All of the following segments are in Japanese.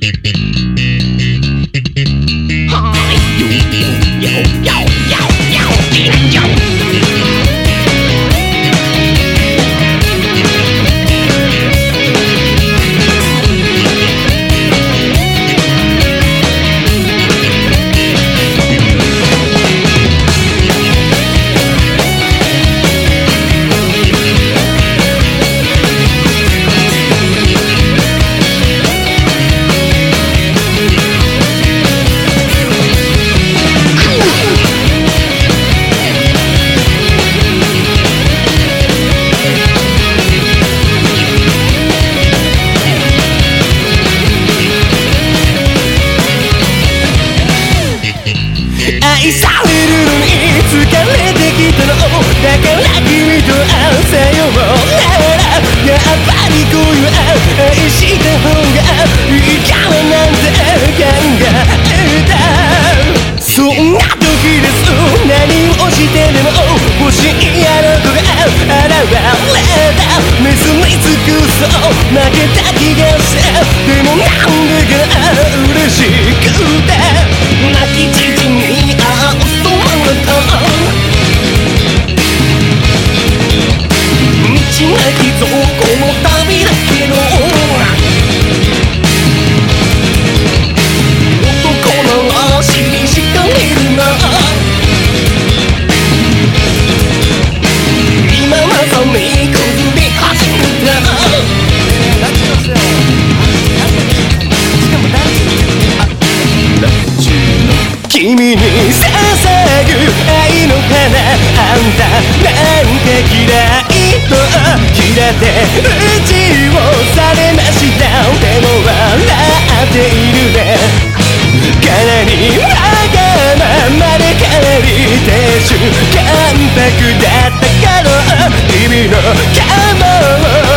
愛り尽くそう負けた気がしてでもなんでか嬉しい。君に捧ぐ愛の花あんたなんか嫌いと嫌ってうちをされました。でも笑っているね。かなりわがままでかなり亭主関白だったから君の顔を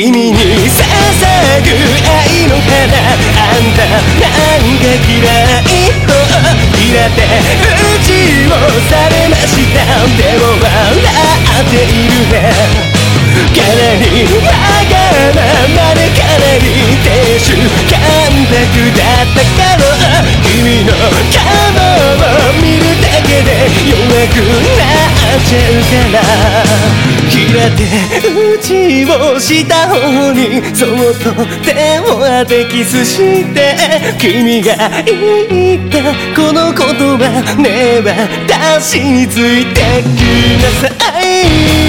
君に捧ぐ愛の花あんたなんか嫌いと嫌ってうちをされました。でも笑っているね。かなりわがままでかなり亭主嫌ってうちをした方にそっと手を当てキスして君が言ったこの言葉ねえ私についてください。